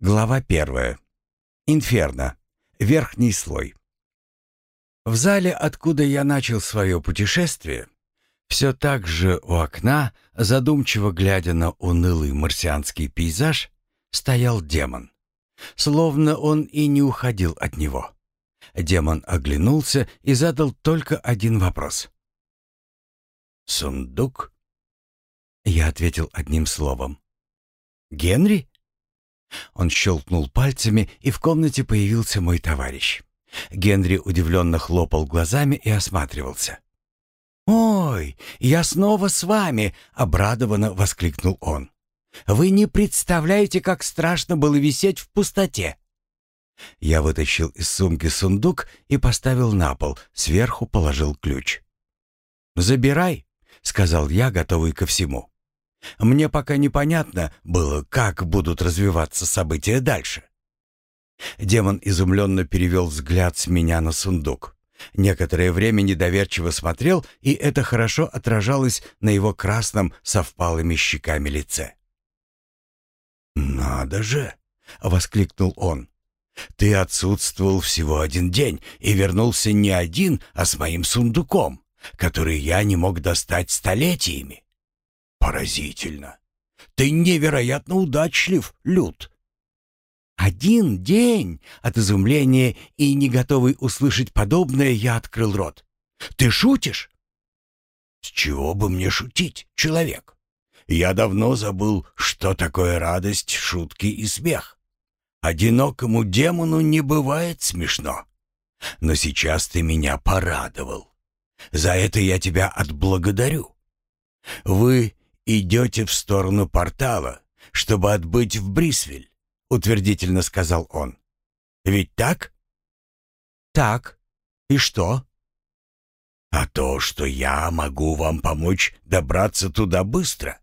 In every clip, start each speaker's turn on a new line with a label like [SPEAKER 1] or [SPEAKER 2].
[SPEAKER 1] Глава первая. Инферно. Верхний слой. В зале, откуда я начал свое путешествие, все так же у окна, задумчиво глядя на унылый марсианский пейзаж, стоял демон. Словно он и не уходил от него. Демон оглянулся и задал только один вопрос. «Сундук?» Я ответил одним словом. «Генри?» Он щелкнул пальцами, и в комнате появился мой товарищ. Генри удивленно хлопал глазами и осматривался. «Ой, я снова с вами!» — обрадованно воскликнул он. «Вы не представляете, как страшно было висеть в пустоте!» Я вытащил из сумки сундук и поставил на пол, сверху положил ключ. «Забирай», — сказал я, готовый ко всему. Мне пока непонятно было, как будут развиваться события дальше. Демон изумленно перевел взгляд с меня на сундук. Некоторое время недоверчиво смотрел, и это хорошо отражалось на его красном со впалыми щеками лице. «Надо же!» — воскликнул он. «Ты отсутствовал всего один день и вернулся не один, а с моим сундуком, который я не мог достать столетиями. Поразительно. Ты невероятно удачлив, Люд. Один день от изумления и не готовый услышать подобное, я открыл рот. Ты шутишь? С чего бы мне шутить, человек? Я давно забыл, что такое радость, шутки и смех. Одинокому демону не бывает смешно. Но сейчас ты меня порадовал. За это я тебя отблагодарю. Вы идете в сторону портала, чтобы отбыть в Брисвель», — утвердительно сказал он. «Ведь так?» «Так. И что?» «А то, что я могу вам помочь добраться туда быстро.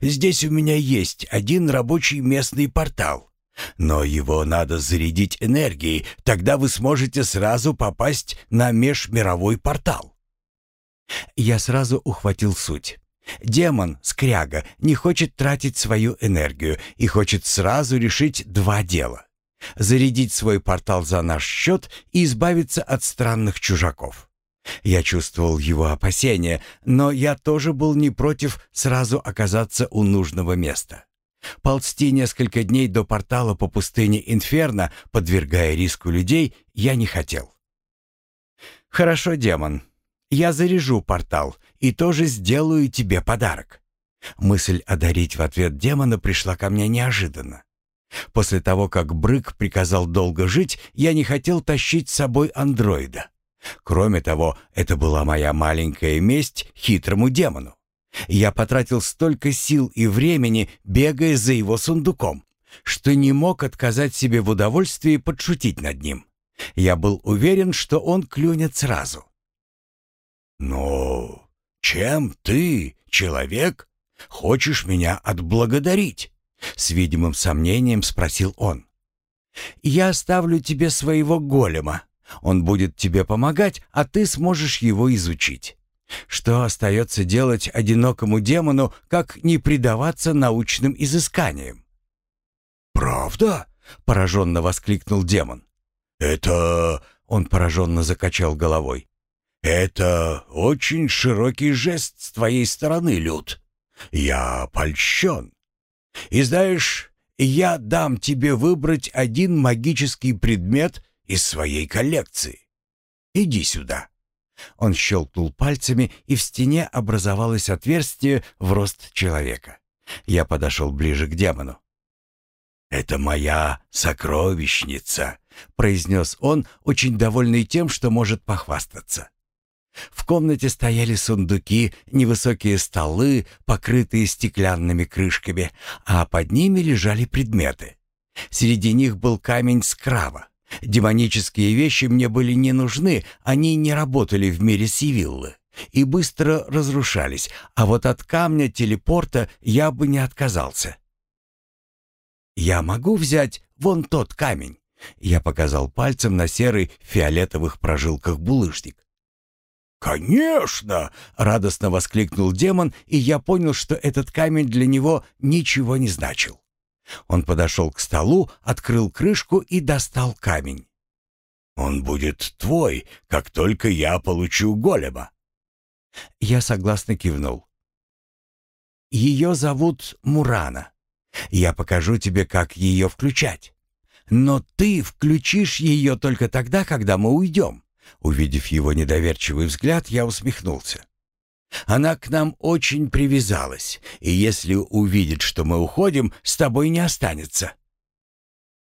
[SPEAKER 1] Здесь у меня есть один рабочий местный портал». Но его надо зарядить энергией, тогда вы сможете сразу попасть на межмировой портал. Я сразу ухватил суть. Демон, скряга, не хочет тратить свою энергию и хочет сразу решить два дела. Зарядить свой портал за наш счет и избавиться от странных чужаков. Я чувствовал его опасения, но я тоже был не против сразу оказаться у нужного места. Ползти несколько дней до портала по пустыне Инферно, подвергая риску людей, я не хотел. «Хорошо, демон, я заряжу портал и тоже сделаю тебе подарок». Мысль одарить в ответ демона пришла ко мне неожиданно. После того, как Брык приказал долго жить, я не хотел тащить с собой андроида. Кроме того, это была моя маленькая месть хитрому демону. Я потратил столько сил и времени, бегая за его сундуком, что не мог отказать себе в удовольствии подшутить над ним. Я был уверен, что он клюнет сразу. «Ну, чем ты, человек, хочешь меня отблагодарить?» С видимым сомнением спросил он. «Я оставлю тебе своего голема. Он будет тебе помогать, а ты сможешь его изучить. Что остается делать одинокому демону, как не предаваться научным изысканиям?» «Правда?» — пораженно воскликнул демон. «Это...» — он пораженно закачал головой. «Это очень широкий жест с твоей стороны, Люд. Я польщен. И знаешь, я дам тебе выбрать один магический предмет из своей коллекции. Иди сюда». Он щелкнул пальцами, и в стене образовалось отверстие в рост человека. Я подошел ближе к демону. «Это моя сокровищница», — произнес он, очень довольный тем, что может похвастаться. В комнате стояли сундуки, невысокие столы, покрытые стеклянными крышками, а под ними лежали предметы. Среди них был камень скрава. Демонические вещи мне были не нужны, они не работали в мире Сивиллы и быстро разрушались, а вот от камня телепорта я бы не отказался. «Я могу взять вон тот камень?» Я показал пальцем на серый фиолетовых прожилках булыжник. «Конечно!» — радостно воскликнул демон, и я понял, что этот камень для него ничего не значил. Он подошел к столу, открыл крышку и достал камень. «Он будет твой, как только я получу голема». Я согласно кивнул. «Ее зовут Мурана. Я покажу тебе, как ее включать. Но ты включишь ее только тогда, когда мы уйдем». Увидев его недоверчивый взгляд, я усмехнулся. Она к нам очень привязалась, и если увидит, что мы уходим, с тобой не останется».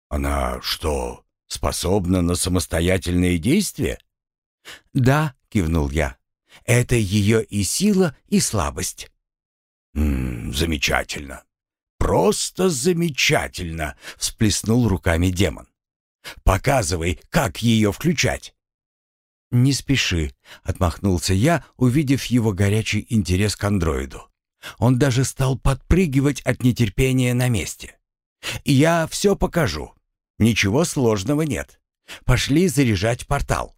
[SPEAKER 1] «Она что, способна на самостоятельные действия?» «Да», — кивнул я. «Это ее и сила, и слабость». «М -м, «Замечательно. Просто замечательно!» — всплеснул руками демон. «Показывай, как ее включать». «Не спеши», — отмахнулся я, увидев его горячий интерес к андроиду. Он даже стал подпрыгивать от нетерпения на месте. «Я все покажу. Ничего сложного нет. Пошли заряжать портал».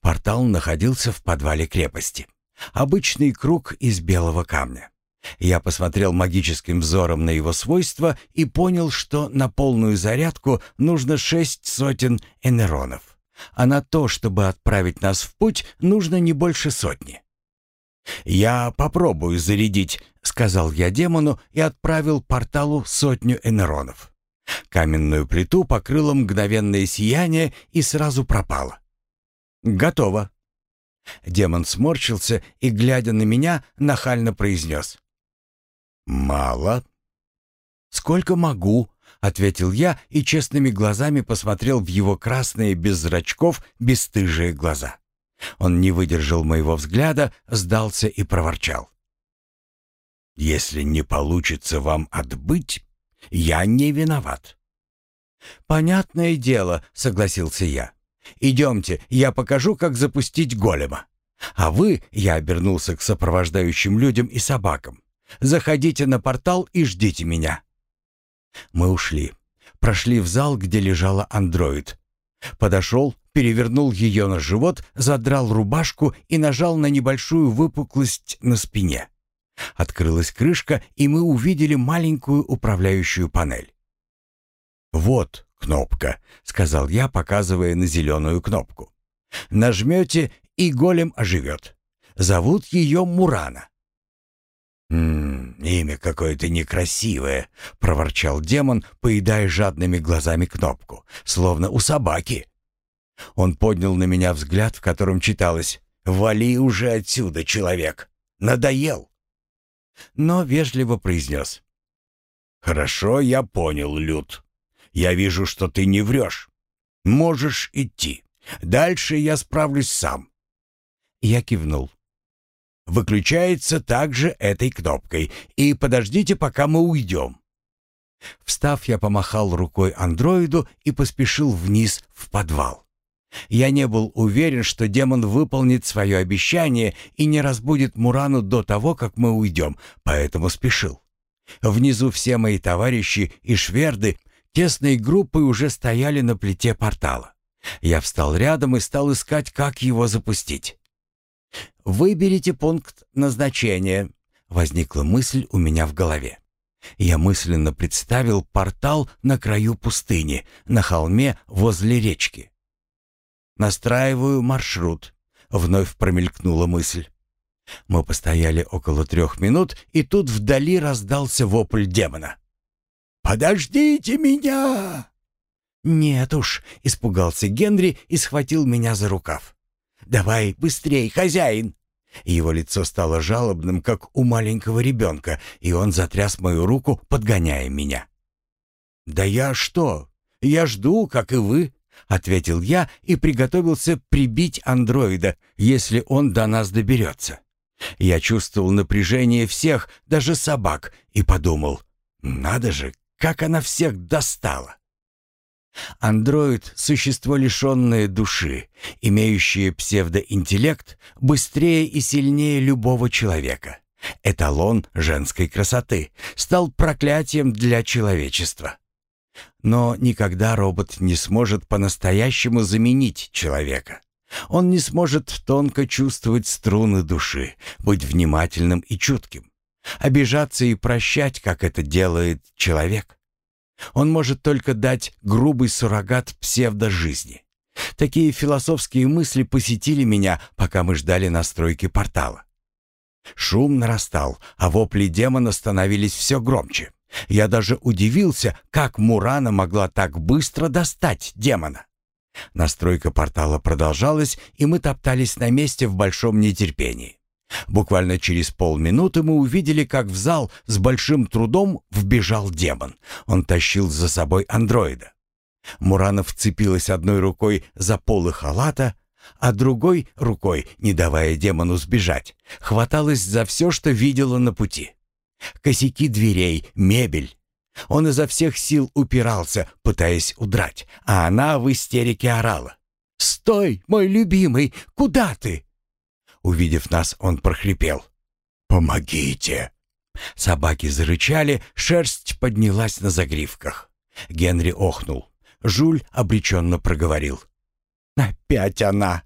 [SPEAKER 1] Портал находился в подвале крепости. Обычный круг из белого камня. Я посмотрел магическим взором на его свойства и понял, что на полную зарядку нужно шесть сотен энеронов а на то, чтобы отправить нас в путь, нужно не больше сотни. «Я попробую зарядить», — сказал я демону и отправил порталу сотню энеронов. Каменную плиту покрыло мгновенное сияние и сразу пропало. «Готово». Демон сморщился и, глядя на меня, нахально произнес. «Мало». «Сколько могу», ответил я и честными глазами посмотрел в его красные без зрачков бесстыжие глаза. Он не выдержал моего взгляда, сдался и проворчал. «Если не получится вам отбыть, я не виноват». «Понятное дело», — согласился я. «Идемте, я покажу, как запустить голема. А вы, — я обернулся к сопровождающим людям и собакам, — заходите на портал и ждите меня». Мы ушли. Прошли в зал, где лежала андроид. Подошел, перевернул ее на живот, задрал рубашку и нажал на небольшую выпуклость на спине. Открылась крышка, и мы увидели маленькую управляющую панель. «Вот кнопка», — сказал я, показывая на зеленую кнопку. «Нажмете, и голем оживет. Зовут ее Мурана. «М имя какое-то некрасивое», — проворчал демон, поедая жадными глазами кнопку, словно у собаки. Он поднял на меня взгляд, в котором читалось «Вали уже отсюда, человек! Надоел!» Но вежливо произнес «Хорошо, я понял, Люд. Я вижу, что ты не врешь. Можешь идти. Дальше я справлюсь сам». Я кивнул выключается также этой кнопкой. И подождите, пока мы уйдем». Встав, я помахал рукой андроиду и поспешил вниз в подвал. Я не был уверен, что демон выполнит свое обещание и не разбудит Мурану до того, как мы уйдем, поэтому спешил. Внизу все мои товарищи и шверды тесной группой уже стояли на плите портала. Я встал рядом и стал искать, как его запустить. «Выберите пункт назначения», — возникла мысль у меня в голове. Я мысленно представил портал на краю пустыни, на холме возле речки. «Настраиваю маршрут», — вновь промелькнула мысль. Мы постояли около трех минут, и тут вдали раздался вопль демона. «Подождите меня!» «Нет уж», — испугался Генри и схватил меня за рукав. «Давай быстрей, хозяин!» Его лицо стало жалобным, как у маленького ребенка, и он затряс мою руку, подгоняя меня. «Да я что? Я жду, как и вы», — ответил я и приготовился прибить андроида, если он до нас доберется. Я чувствовал напряжение всех, даже собак, и подумал, «Надо же, как она всех достала!» Андроид — существо лишенное души, имеющее псевдоинтеллект быстрее и сильнее любого человека. Эталон женской красоты стал проклятием для человечества. Но никогда робот не сможет по-настоящему заменить человека. Он не сможет тонко чувствовать струны души, быть внимательным и чутким, обижаться и прощать, как это делает человек. Он может только дать грубый суррогат псевдожизни. Такие философские мысли посетили меня, пока мы ждали настройки портала. Шум нарастал, а вопли демона становились все громче. Я даже удивился, как Мурана могла так быстро достать демона. Настройка портала продолжалась, и мы топтались на месте в большом нетерпении. Буквально через полминуты мы увидели, как в зал с большим трудом вбежал демон. Он тащил за собой андроида. Мурана вцепилась одной рукой за полы халата, а другой рукой, не давая демону сбежать, хваталась за все, что видела на пути. Косяки дверей, мебель. Он изо всех сил упирался, пытаясь удрать, а она в истерике орала. «Стой, мой любимый! Куда ты?» Увидев нас, он прохрипел. «Помогите!» Собаки зарычали, шерсть поднялась на загривках. Генри охнул. Жуль обреченно проговорил. «Опять она!»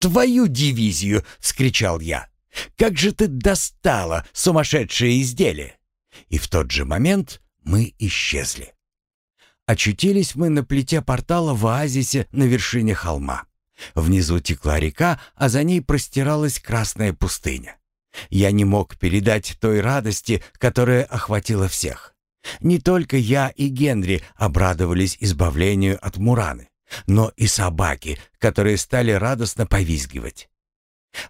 [SPEAKER 1] «Твою дивизию!» — вскричал я. «Как же ты достала, сумасшедшее изделие!» И в тот же момент мы исчезли. Очутились мы на плите портала в оазисе на вершине холма. Внизу текла река, а за ней простиралась красная пустыня. Я не мог передать той радости, которая охватила всех. Не только я и Генри обрадовались избавлению от Мураны, но и собаки, которые стали радостно повизгивать.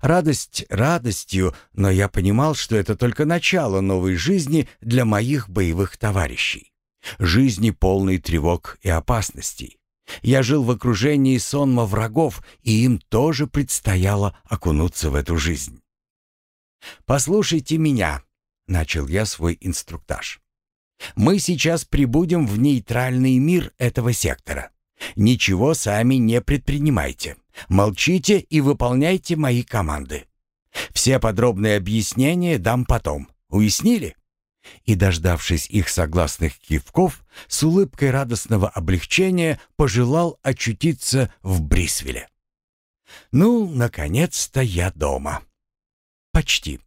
[SPEAKER 1] Радость радостью, но я понимал, что это только начало новой жизни для моих боевых товарищей. Жизни полной тревог и опасностей. Я жил в окружении сонма врагов, и им тоже предстояло окунуться в эту жизнь. «Послушайте меня», — начал я свой инструктаж. «Мы сейчас прибудем в нейтральный мир этого сектора. Ничего сами не предпринимайте. Молчите и выполняйте мои команды. Все подробные объяснения дам потом. Уяснили?» И, дождавшись их согласных кивков, с улыбкой радостного облегчения пожелал очутиться в Брисвеле. «Ну, наконец-то я дома». «Почти».